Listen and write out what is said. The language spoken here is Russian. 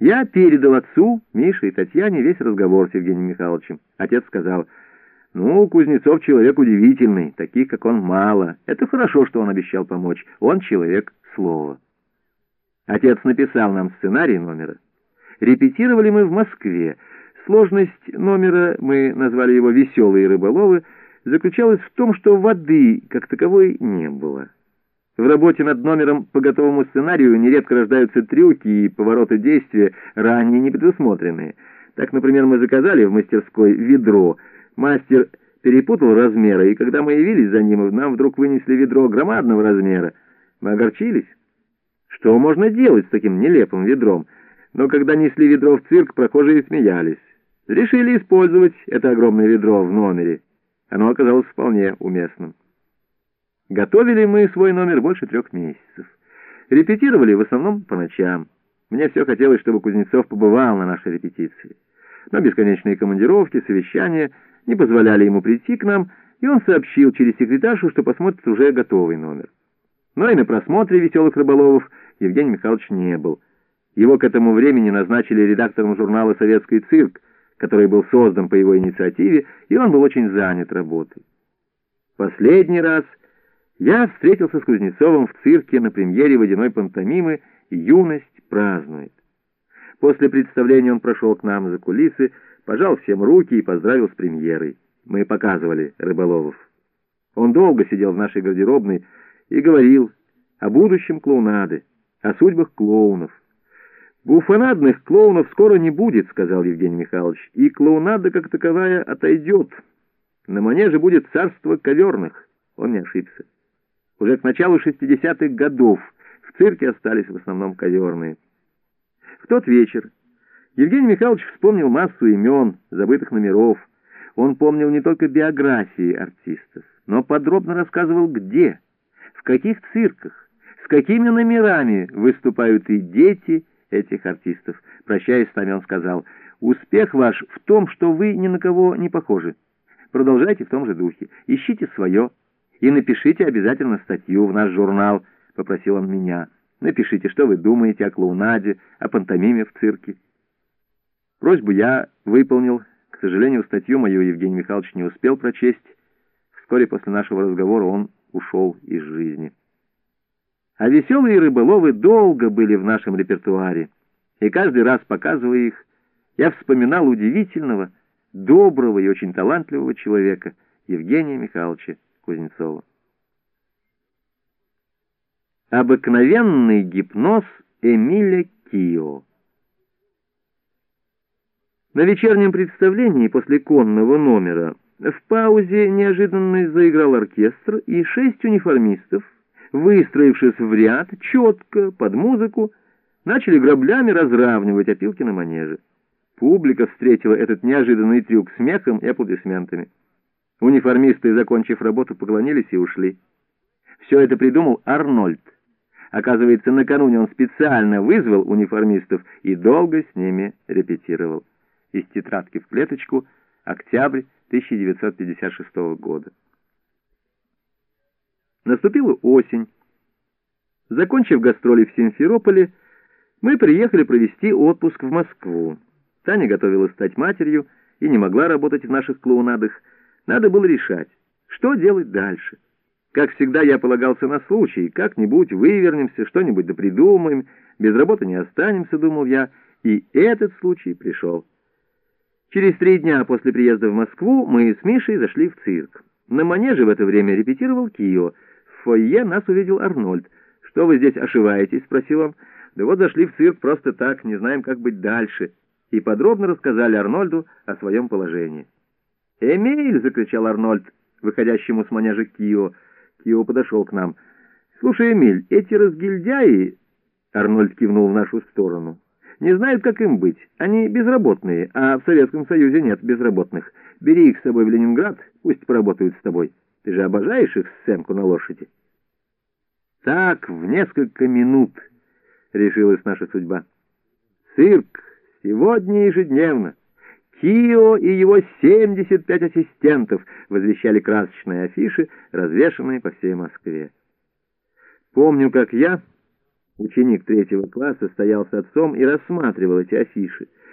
Я передал отцу, Мише и Татьяне весь разговор с Евгением Михайловичем. Отец сказал, «Ну, Кузнецов человек удивительный, таких, как он, мало. Это хорошо, что он обещал помочь. Он человек слова». Отец написал нам сценарий номера. Репетировали мы в Москве. Сложность номера, мы назвали его «Веселые рыболовы», заключалась в том, что воды как таковой не было. В работе над номером по готовому сценарию нередко рождаются трюки и повороты действия, ранее не предусмотренные. Так, например, мы заказали в мастерской ведро. Мастер перепутал размеры, и когда мы явились за ним, нам вдруг вынесли ведро громадного размера. Мы огорчились. Что можно делать с таким нелепым ведром? Но когда несли ведро в цирк, прохожие смеялись. Решили использовать это огромное ведро в номере. Оно оказалось вполне уместным. Готовили мы свой номер больше трех месяцев. Репетировали в основном по ночам. Мне все хотелось, чтобы Кузнецов побывал на нашей репетиции. Но бесконечные командировки, совещания не позволяли ему прийти к нам, и он сообщил через секретаршу, что посмотрит уже готовый номер. Но и на просмотре «Веселых рыболовов» Евгений Михайлович не был. Его к этому времени назначили редактором журнала «Советский цирк», который был создан по его инициативе, и он был очень занят работой. Последний раз я встретился с Кузнецовым в цирке на премьере водяной пантомимы «Юность празднует». После представления он прошел к нам за кулисы, пожал всем руки и поздравил с премьерой. Мы показывали рыболовов. Он долго сидел в нашей гардеробной и говорил о будущем клоунады, о судьбах клоунов. «Буфонадных клоунов скоро не будет», — сказал Евгений Михайлович, «и клоунада как таковая отойдет. На манеже будет царство коверных». Он не ошибся. Уже к началу 60-х годов в цирке остались в основном коверные. В тот вечер Евгений Михайлович вспомнил массу имен, забытых номеров. Он помнил не только биографии артистов, но подробно рассказывал, где, в каких цирках, с какими номерами выступают и дети этих артистов. Прощаясь с нами, он сказал, «Успех ваш в том, что вы ни на кого не похожи. Продолжайте в том же духе, ищите свое». И напишите обязательно статью в наш журнал, — попросил он меня. Напишите, что вы думаете о клоунаде, о пантомиме в цирке. Просьбу я выполнил. К сожалению, статью мою Евгений Михайлович не успел прочесть. Вскоре после нашего разговора он ушел из жизни. А веселые рыболовы долго были в нашем репертуаре, и каждый раз, показывая их, я вспоминал удивительного, доброго и очень талантливого человека Евгения Михайловича Кузнецова. Обыкновенный гипноз Эмиля Кио На вечернем представлении после конного номера в паузе неожиданно заиграл оркестр, и шесть униформистов, выстроившись в ряд, четко, под музыку, начали граблями разравнивать опилки на манеже. Публика встретила этот неожиданный трюк смехом и аплодисментами. Униформисты, закончив работу, поклонились и ушли. Все это придумал Арнольд. Оказывается, накануне он специально вызвал униформистов и долго с ними репетировал. Из тетрадки в клеточку, октябрь 1956 года. Наступила осень. Закончив гастроли в Симферополе, мы приехали провести отпуск в Москву. Таня готовилась стать матерью и не могла работать в наших клоунадах, надо было решать, что делать дальше. Как всегда, я полагался на случай, как-нибудь вывернемся, что-нибудь да придумаем, без работы не останемся, думал я, и этот случай пришел. Через три дня после приезда в Москву мы с Мишей зашли в цирк. На манеже в это время репетировал Кио. В фойе нас увидел Арнольд. «Что вы здесь ошиваетесь?» — спросил он. «Да вот зашли в цирк просто так, не знаем, как быть дальше». И подробно рассказали Арнольду о своем положении. «Эмиль!» — закричал Арнольд, выходящему с манежа Кио. Кио подошел к нам. «Слушай, Эмиль, эти разгильдяи...» — Арнольд кивнул в нашу сторону. «Не знают, как им быть. Они безработные, а в Советском Союзе нет безработных. Бери их с собой в Ленинград, пусть поработают с тобой. Ты же обожаешь их сценку на лошади». Так в несколько минут решилась наша судьба. Цирк сегодня ежедневно. Кио и его 75 ассистентов возвещали красочные афиши, развешанные по всей Москве. Помню, как я Ученик третьего класса стоял с отцом и рассматривал эти афиши.